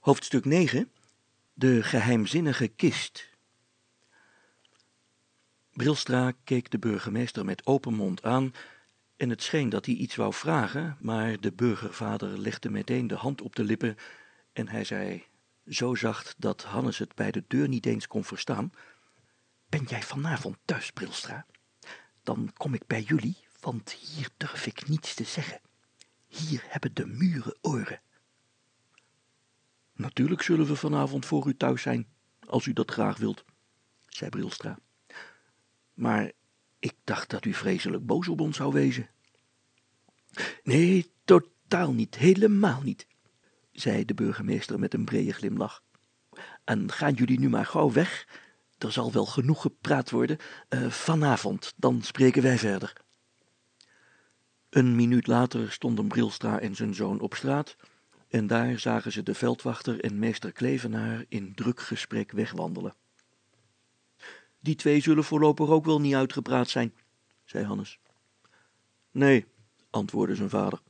Hoofdstuk 9 De geheimzinnige kist. Brilstra keek de burgemeester met open mond aan en het scheen dat hij iets wou vragen, maar de burgervader legde meteen de hand op de lippen en hij zei, zo zacht dat Hannes het bij de deur niet eens kon verstaan, Ben jij vanavond thuis, Brilstra? Dan kom ik bij jullie, want hier durf ik niets te zeggen. Hier hebben de muren oren. Natuurlijk zullen we vanavond voor u thuis zijn, als u dat graag wilt, zei Brilstra. Maar ik dacht dat u vreselijk boos op ons zou wezen. Nee, totaal niet, helemaal niet, zei de burgemeester met een brede glimlach. En gaan jullie nu maar gauw weg? Er zal wel genoeg gepraat worden. Uh, vanavond, dan spreken wij verder. Een minuut later stonden Brilstra en zijn zoon op straat en daar zagen ze de veldwachter en meester Klevenaar in druk gesprek wegwandelen. Die twee zullen voorlopig ook wel niet uitgepraat zijn, zei Hannes. Nee, antwoordde zijn vader.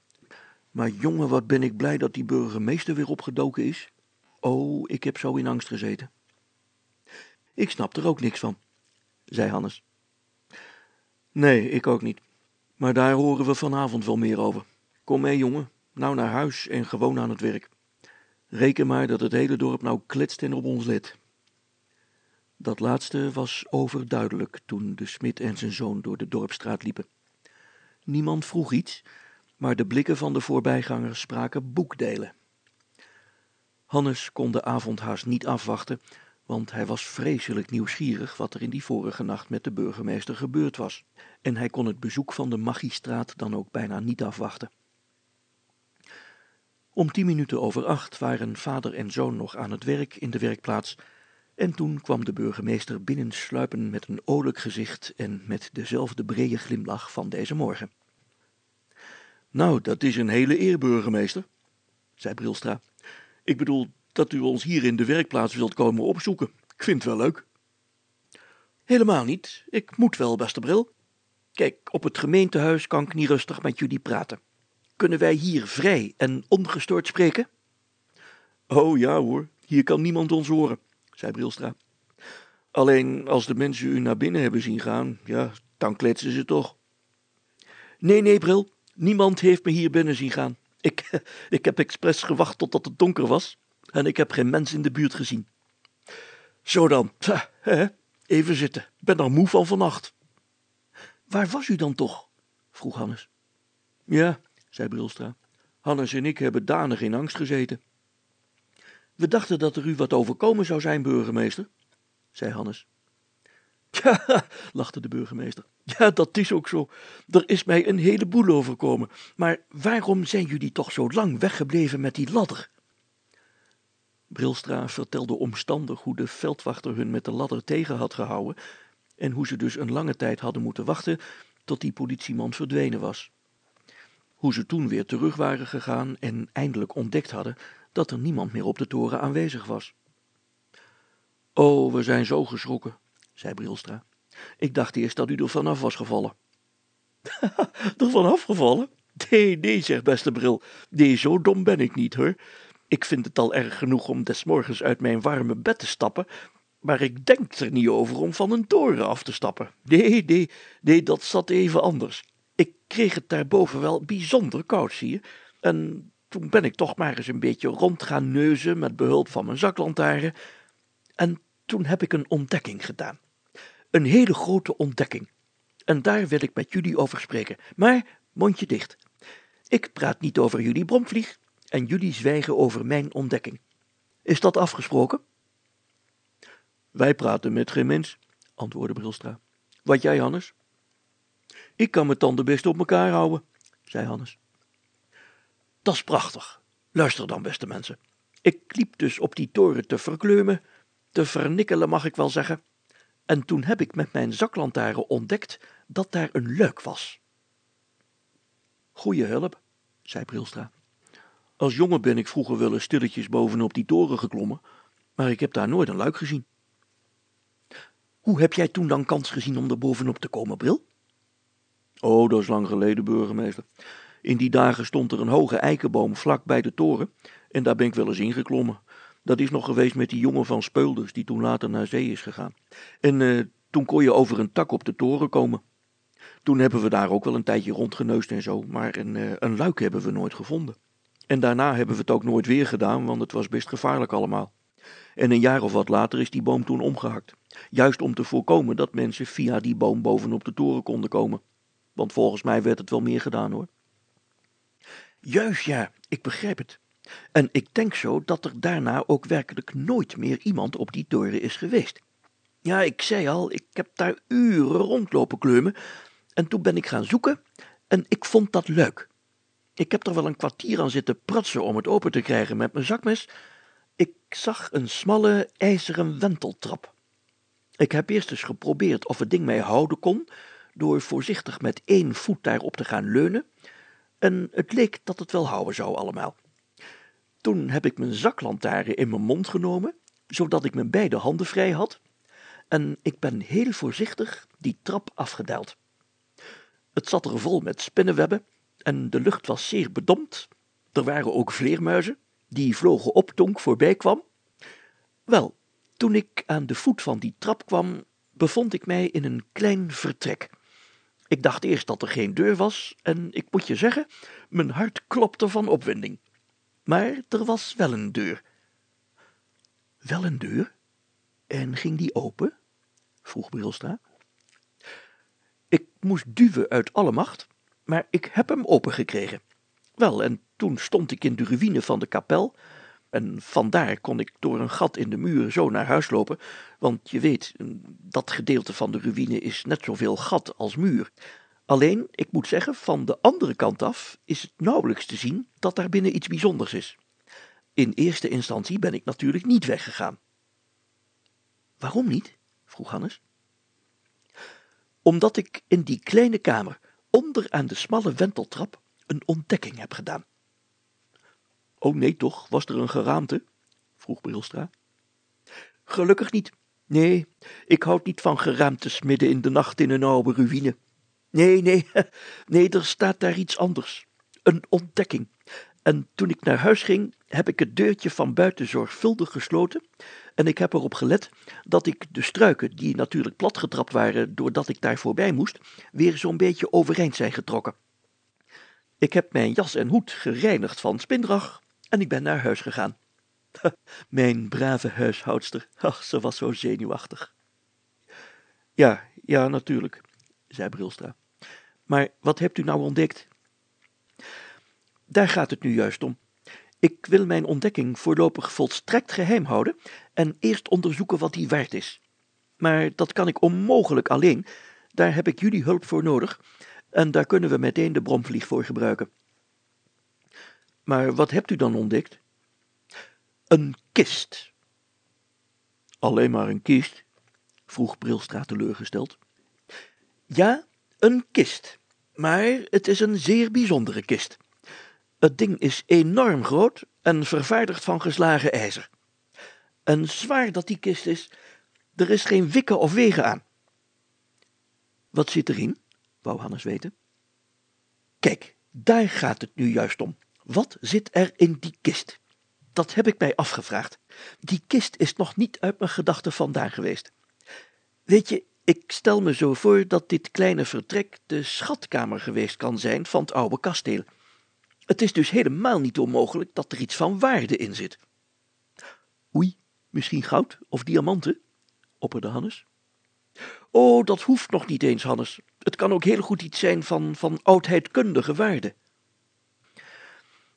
Maar jongen, wat ben ik blij dat die burgemeester weer opgedoken is. Oh, ik heb zo in angst gezeten. Ik snap er ook niks van, zei Hannes. Nee, ik ook niet. Maar daar horen we vanavond wel meer over. Kom mee, jongen, nou naar huis en gewoon aan het werk. Reken maar dat het hele dorp nou kletst en op ons let. Dat laatste was overduidelijk toen de smid en zijn zoon door de dorpstraat liepen. Niemand vroeg iets, maar de blikken van de voorbijgangers spraken boekdelen. Hannes kon de avond haast niet afwachten, want hij was vreselijk nieuwsgierig wat er in die vorige nacht met de burgemeester gebeurd was, en hij kon het bezoek van de magistraat dan ook bijna niet afwachten. Om tien minuten over acht waren vader en zoon nog aan het werk in de werkplaats, en toen kwam de burgemeester binnensluipen met een olijk gezicht en met dezelfde brede glimlach van deze morgen. Nou, dat is een hele eer, burgemeester, zei Brilstra. Ik bedoel dat u ons hier in de werkplaats wilt komen opzoeken. Ik vind het wel leuk. Helemaal niet. Ik moet wel, beste Bril. Kijk, op het gemeentehuis kan ik niet rustig met jullie praten. Kunnen wij hier vrij en ongestoord spreken? Oh ja hoor, hier kan niemand ons horen, zei Brilstra. Alleen als de mensen u naar binnen hebben zien gaan, ja, dan kletsen ze toch. Nee, nee, Bril, niemand heeft me hier binnen zien gaan. Ik, ik heb expres gewacht totdat het donker was en ik heb geen mens in de buurt gezien. Zo dan, even zitten, ik ben er moe van vannacht. Waar was u dan toch? vroeg Hannes. Ja, zei Brilstra. Hannes en ik hebben danig in angst gezeten. We dachten dat er u wat overkomen zou zijn, burgemeester, zei Hannes. Ja, lachte de burgemeester. Ja, dat is ook zo. Er is mij een heleboel overkomen. Maar waarom zijn jullie toch zo lang weggebleven met die ladder? Brilstra vertelde omstandig hoe de veldwachter hun met de ladder tegen had gehouden en hoe ze dus een lange tijd hadden moeten wachten tot die politieman verdwenen was hoe ze toen weer terug waren gegaan en eindelijk ontdekt hadden dat er niemand meer op de toren aanwezig was. Oh, we zijn zo geschrokken, zei Brilstra. Ik dacht eerst dat u er vanaf was gevallen. er vanaf gevallen? Nee, nee, zegt beste Bril. Nee, zo dom ben ik niet, hoor. Ik vind het al erg genoeg om des morgens uit mijn warme bed te stappen, maar ik denk er niet over om van een toren af te stappen. Nee, nee, nee, dat zat even anders. Kreeg het daarboven wel bijzonder koud, zie je. En toen ben ik toch maar eens een beetje rond gaan neuzen met behulp van mijn zaklantaarn. En toen heb ik een ontdekking gedaan. Een hele grote ontdekking. En daar wil ik met jullie over spreken. Maar mondje dicht. Ik praat niet over jullie bromvlieg en jullie zwijgen over mijn ontdekking. Is dat afgesproken? Wij praten met geen mens, antwoordde Brilstra. Wat jij, Hannes? Ik kan mijn tanden best op elkaar houden, zei Hannes. Dat is prachtig. Luister dan, beste mensen. Ik liep dus op die toren te verkleumen, te vernikkelen mag ik wel zeggen, en toen heb ik met mijn zaklantaarn ontdekt dat daar een luik was. Goeie hulp, zei Brilstra. Als jongen ben ik vroeger wel eens stilletjes bovenop die toren geklommen, maar ik heb daar nooit een luik gezien. Hoe heb jij toen dan kans gezien om er bovenop te komen, Bril? Oh, dat is lang geleden, burgemeester. In die dagen stond er een hoge eikenboom vlak bij de toren en daar ben ik wel eens ingeklommen. Dat is nog geweest met die jongen van Speulders die toen later naar zee is gegaan. En uh, toen kon je over een tak op de toren komen. Toen hebben we daar ook wel een tijdje rondgeneust en zo, maar een, uh, een luik hebben we nooit gevonden. En daarna hebben we het ook nooit weer gedaan, want het was best gevaarlijk allemaal. En een jaar of wat later is die boom toen omgehakt. Juist om te voorkomen dat mensen via die boom bovenop de toren konden komen. Want volgens mij werd het wel meer gedaan hoor. Juist ja, ik begrijp het. En ik denk zo dat er daarna ook werkelijk nooit meer iemand op die toren is geweest. Ja, ik zei al, ik heb daar uren rondlopen kleumen. En toen ben ik gaan zoeken en ik vond dat leuk. Ik heb er wel een kwartier aan zitten pratsen om het open te krijgen met mijn zakmes. Ik zag een smalle ijzeren wenteltrap. Ik heb eerst eens geprobeerd of het ding mij houden kon, door voorzichtig met één voet daarop te gaan leunen, en het leek dat het wel houden zou allemaal. Toen heb ik mijn zaklantaarn in mijn mond genomen, zodat ik mijn beide handen vrij had, en ik ben heel voorzichtig die trap afgedaald. Het zat er vol met spinnenwebben en de lucht was zeer bedompt. Er waren ook vleermuizen, die vlogen op toen ik voorbij kwam. Wel, toen ik aan de voet van die trap kwam, bevond ik mij in een klein vertrek. Ik dacht eerst dat er geen deur was, en ik moet je zeggen, mijn hart klopte van opwinding. Maar er was wel een deur. Wel een deur? En ging die open? vroeg Brilstra. Ik moest duwen uit alle macht, maar ik heb hem opengekregen. Wel, en toen stond ik in de ruïne van de kapel, en vandaar kon ik door een gat in de muur zo naar huis lopen, want je weet, dat gedeelte van de ruïne is net zoveel gat als muur. Alleen, ik moet zeggen, van de andere kant af is het nauwelijks te zien dat daar binnen iets bijzonders is. In eerste instantie ben ik natuurlijk niet weggegaan. Waarom niet? vroeg Hannes. Omdat ik in die kleine kamer, onder aan de smalle wenteltrap, een ontdekking heb gedaan. Oh nee toch, was er een geraamte? vroeg Brilstra. Gelukkig niet. Nee, ik houd niet van geraamtes midden in de nacht in een oude ruïne. Nee, nee, nee, er staat daar iets anders. Een ontdekking. En toen ik naar huis ging, heb ik het deurtje van buiten zorgvuldig gesloten en ik heb erop gelet dat ik de struiken, die natuurlijk platgetrapt waren doordat ik daar voorbij moest, weer zo'n beetje overeind zijn getrokken. Ik heb mijn jas en hoed gereinigd van spindrag en ik ben naar huis gegaan. Mijn brave huishoudster, ach, ze was zo zenuwachtig. Ja, ja, natuurlijk, zei Brilstra. Maar wat hebt u nou ontdekt? Daar gaat het nu juist om. Ik wil mijn ontdekking voorlopig volstrekt geheim houden en eerst onderzoeken wat die waard is. Maar dat kan ik onmogelijk alleen, daar heb ik jullie hulp voor nodig en daar kunnen we meteen de bromvlieg voor gebruiken. Maar wat hebt u dan ontdekt? Een kist. Alleen maar een kist? vroeg Brilstra teleurgesteld. Ja, een kist, maar het is een zeer bijzondere kist. Het ding is enorm groot en vervaardigd van geslagen ijzer. En zwaar dat die kist is, er is geen wikken of wegen aan. Wat zit erin? wou Hannes weten. Kijk, daar gaat het nu juist om. Wat zit er in die kist? Dat heb ik mij afgevraagd. Die kist is nog niet uit mijn gedachten vandaan geweest. Weet je, ik stel me zo voor dat dit kleine vertrek de schatkamer geweest kan zijn van het oude kasteel. Het is dus helemaal niet onmogelijk dat er iets van waarde in zit. Oei, misschien goud of diamanten? opperde Hannes. Oh, dat hoeft nog niet eens, Hannes. Het kan ook heel goed iets zijn van, van oudheidkundige waarde.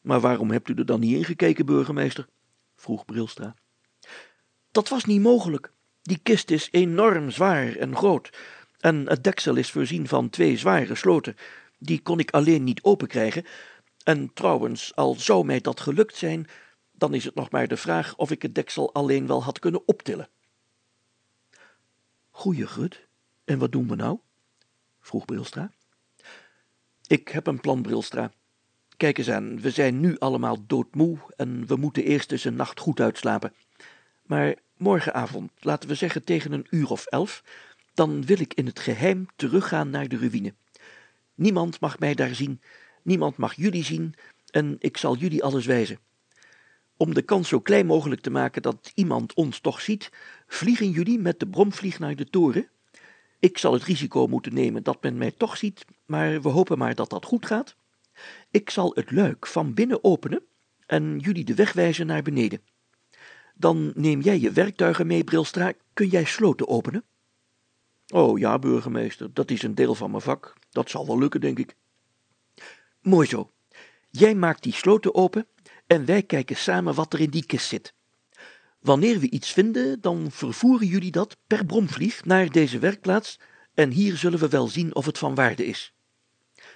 Maar waarom hebt u er dan niet ingekeken, burgemeester? vroeg Brilstra. Dat was niet mogelijk. Die kist is enorm zwaar en groot, en het deksel is voorzien van twee zware sloten. Die kon ik alleen niet openkrijgen, en trouwens, al zou mij dat gelukt zijn, dan is het nog maar de vraag of ik het deksel alleen wel had kunnen optillen. Goeie gut, en wat doen we nou? vroeg Brilstra. Ik heb een plan, Brilstra. Kijk eens aan, we zijn nu allemaal doodmoe en we moeten eerst eens een nacht goed uitslapen. Maar morgenavond, laten we zeggen tegen een uur of elf, dan wil ik in het geheim teruggaan naar de ruïne. Niemand mag mij daar zien Niemand mag jullie zien en ik zal jullie alles wijzen. Om de kans zo klein mogelijk te maken dat iemand ons toch ziet, vliegen jullie met de bromvlieg naar de toren. Ik zal het risico moeten nemen dat men mij toch ziet, maar we hopen maar dat dat goed gaat. Ik zal het luik van binnen openen en jullie de weg wijzen naar beneden. Dan neem jij je werktuigen mee, Brilstra. Kun jij sloten openen? Oh ja, burgemeester, dat is een deel van mijn vak. Dat zal wel lukken, denk ik. Mooi zo. Jij maakt die sloten open en wij kijken samen wat er in die kist zit. Wanneer we iets vinden, dan vervoeren jullie dat per bromvlieg naar deze werkplaats en hier zullen we wel zien of het van waarde is.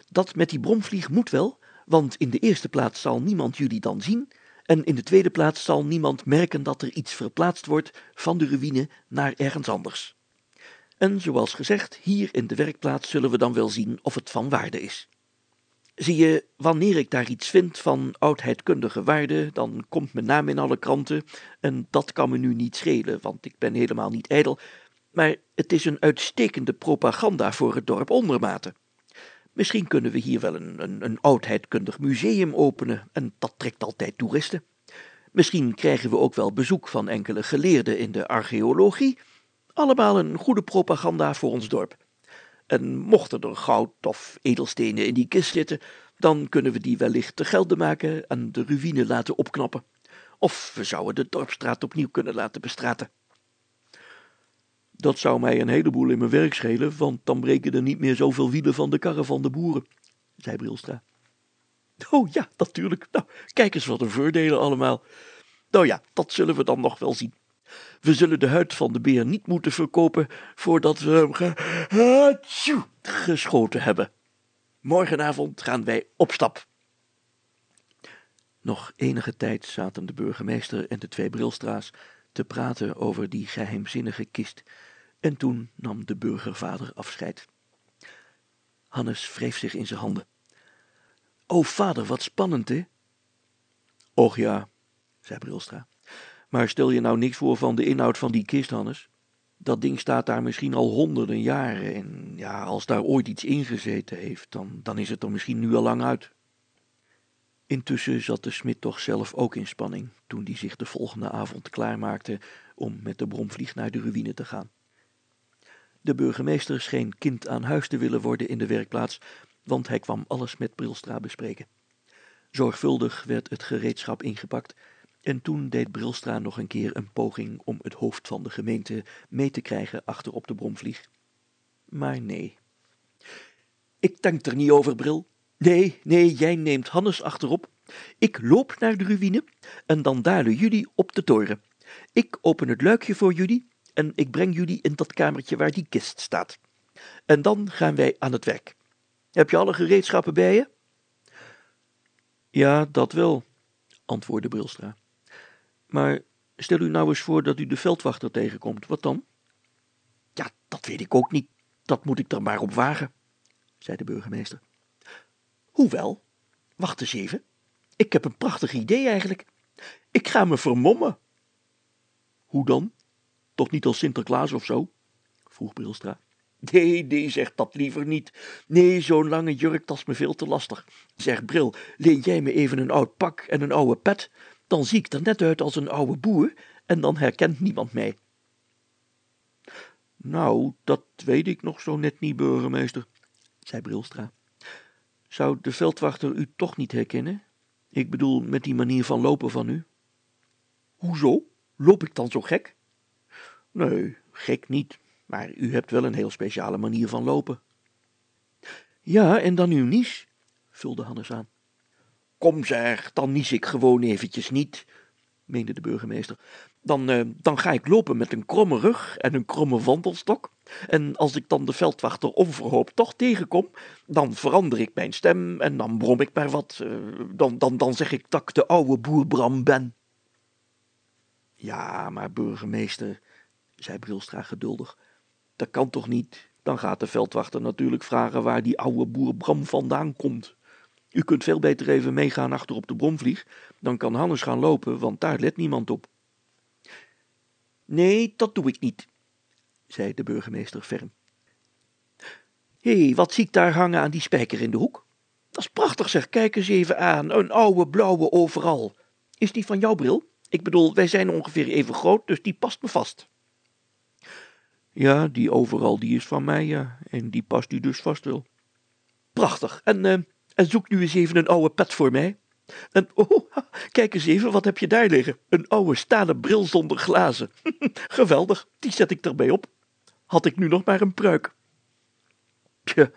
Dat met die bromvlieg moet wel, want in de eerste plaats zal niemand jullie dan zien en in de tweede plaats zal niemand merken dat er iets verplaatst wordt van de ruïne naar ergens anders. En zoals gezegd, hier in de werkplaats zullen we dan wel zien of het van waarde is. Zie je, wanneer ik daar iets vind van oudheidkundige waarde, dan komt mijn naam in alle kranten, en dat kan me nu niet schelen, want ik ben helemaal niet ijdel, maar het is een uitstekende propaganda voor het dorp Ondermaten. Misschien kunnen we hier wel een, een, een oudheidkundig museum openen, en dat trekt altijd toeristen. Misschien krijgen we ook wel bezoek van enkele geleerden in de archeologie. Allemaal een goede propaganda voor ons dorp. En mochten er goud of edelstenen in die kist zitten, dan kunnen we die wellicht te gelden maken en de ruïne laten opknappen. Of we zouden de dorpstraat opnieuw kunnen laten bestraten. Dat zou mij een heleboel in mijn werk schelen, want dan breken er niet meer zoveel wielen van de karren van de boeren, zei Brilstra. Oh ja, natuurlijk. Nou, kijk eens wat een voordelen allemaal. Nou ja, dat zullen we dan nog wel zien. We zullen de huid van de beer niet moeten verkopen voordat we hem ge... geschoten hebben. Morgenavond gaan wij op stap. Nog enige tijd zaten de burgemeester en de twee brilstra's te praten over die geheimzinnige kist, en toen nam de burgervader afscheid. Hannes wreef zich in zijn handen. O vader, wat spannend, hè? Och ja, zei Brilstra. Maar stel je nou niks voor van de inhoud van die kist, Hannes. Dat ding staat daar misschien al honderden jaren en ja, als daar ooit iets ingezeten heeft, dan, dan is het er misschien nu al lang uit. Intussen zat de smid toch zelf ook in spanning toen hij zich de volgende avond klaarmaakte om met de bromvlieg naar de ruïne te gaan. De burgemeester scheen kind aan huis te willen worden in de werkplaats, want hij kwam alles met Brilstra bespreken. Zorgvuldig werd het gereedschap ingepakt en toen deed Brilstra nog een keer een poging om het hoofd van de gemeente mee te krijgen achter op de bromvlieg. Maar nee. Ik denk er niet over, Bril. Nee, nee, jij neemt Hannes achterop. Ik loop naar de ruïne en dan dalen jullie op de toren. Ik open het luikje voor jullie en ik breng jullie in dat kamertje waar die kist staat. En dan gaan wij aan het werk. Heb je alle gereedschappen bij je? Ja, dat wel, antwoordde Brilstra. Maar stel u nou eens voor dat u de veldwachter tegenkomt, wat dan? Ja, dat weet ik ook niet. Dat moet ik er maar op wagen, zei de burgemeester. Hoewel, wacht eens even. Ik heb een prachtig idee eigenlijk. Ik ga me vermommen. Hoe dan? Toch niet als Sinterklaas of zo? vroeg Brilstra. Nee, nee, zeg dat liever niet. Nee, zo'n lange jurk, dat is me veel te lastig. Zeg, Bril, leen jij me even een oud pak en een oude pet? Dan zie ik er net uit als een oude boer en dan herkent niemand mij. Nou, dat weet ik nog zo net niet, burgemeester, zei Brilstra. Zou de veldwachter u toch niet herkennen? Ik bedoel, met die manier van lopen van u. Hoezo? Loop ik dan zo gek? Nee, gek niet, maar u hebt wel een heel speciale manier van lopen. Ja, en dan uw nies, vulde Hannes aan. Kom zeg, dan nies ik gewoon eventjes niet, meende de burgemeester. Dan, uh, dan ga ik lopen met een kromme rug en een kromme wandelstok. En als ik dan de veldwachter onverhoopt toch tegenkom, dan verander ik mijn stem en dan brom ik maar wat. Uh, dan, dan, dan zeg ik dat ik de oude boer Bram ben. Ja, maar burgemeester, zei Brilstra geduldig, dat kan toch niet? Dan gaat de veldwachter natuurlijk vragen waar die oude boer Bram vandaan komt. U kunt veel beter even meegaan achter op de bromvlieg, dan kan Hannes gaan lopen, want daar let niemand op. Nee, dat doe ik niet, zei de burgemeester ferm. Hé, hey, wat zie ik daar hangen aan die spijker in de hoek? Dat is prachtig zeg, kijk eens even aan. Een oude blauwe overal. Is die van jouw bril? Ik bedoel, wij zijn ongeveer even groot, dus die past me vast. Ja, die overal, die is van mij, ja. En die past u dus vast wel. Prachtig. En, en zoek nu eens even een oude pet voor mij. En, oh, kijk eens even, wat heb je daar liggen? Een oude stalen bril zonder glazen. Geweldig, die zet ik erbij op. Had ik nu nog maar een pruik. Tja,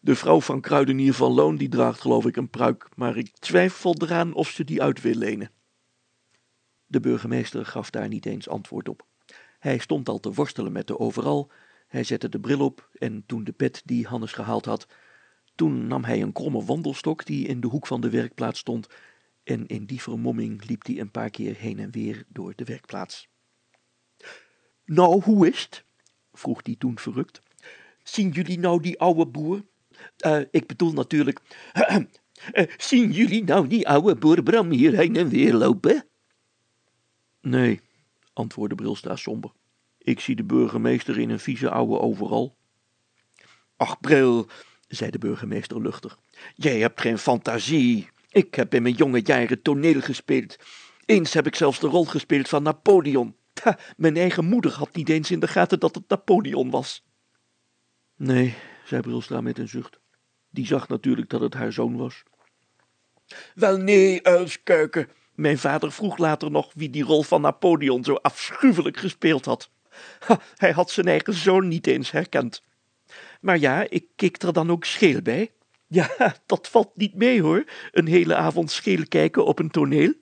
de vrouw van Kruidenier van Loon die draagt geloof ik een pruik, maar ik twijfel eraan of ze die uit wil lenen. De burgemeester gaf daar niet eens antwoord op. Hij stond al te worstelen met de overal, hij zette de bril op en toen de pet die Hannes gehaald had, toen nam hij een kromme wandelstok die in de hoek van de werkplaats stond en in die vermomming liep hij een paar keer heen en weer door de werkplaats. Nou, hoe is het? vroeg hij toen verrukt. Zien jullie nou die oude boer? Uh, ik bedoel natuurlijk, uh, zien jullie nou die oude boer Bram hier heen en weer lopen? Nee, antwoordde Brilstra somber. Ik zie de burgemeester in een vieze oude overal. Ach, Bril, zei de burgemeester luchtig, jij hebt geen fantasie. Ik heb in mijn jonge jaren toneel gespeeld. Eens heb ik zelfs de rol gespeeld van Napoleon. Ha, mijn eigen moeder had niet eens in de gaten dat het Napoleon was. Nee, zei Brilstra met een zucht. Die zag natuurlijk dat het haar zoon was. Wel nee, uilskuiken. Mijn vader vroeg later nog wie die rol van Napoleon zo afschuwelijk gespeeld had. Ha, hij had zijn eigen zoon niet eens herkend. Maar ja, ik keek er dan ook scheel bij. Ja, dat valt niet mee hoor, een hele avond scheel kijken op een toneel.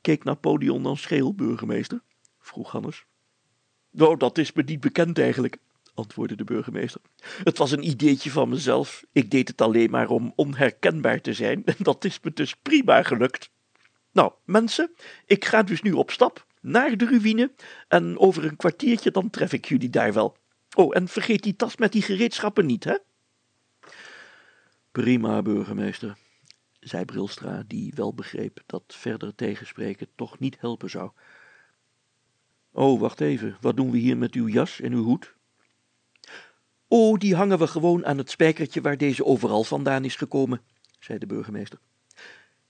Keek Napoleon dan scheel, burgemeester? vroeg Hannes. Nou, dat is me niet bekend eigenlijk, antwoordde de burgemeester. Het was een ideetje van mezelf. Ik deed het alleen maar om onherkenbaar te zijn en dat is me dus prima gelukt. Nou, mensen, ik ga dus nu op stap naar de ruïne en over een kwartiertje dan tref ik jullie daar wel. Oh, en vergeet die tas met die gereedschappen niet, hè? Prima, burgemeester, zei Brilstra, die wel begreep dat verder tegenspreken toch niet helpen zou. Oh, wacht even, wat doen we hier met uw jas en uw hoed? Oh, die hangen we gewoon aan het spijkertje waar deze overal vandaan is gekomen, zei de burgemeester.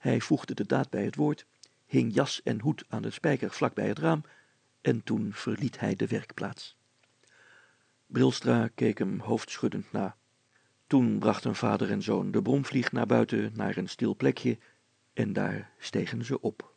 Hij voegde de daad bij het woord, hing jas en hoed aan de spijker vlak bij het raam en toen verliet hij de werkplaats. Brilstra keek hem hoofdschuddend na. Toen brachten vader en zoon de bromvlieg naar buiten naar een stil plekje en daar stegen ze op.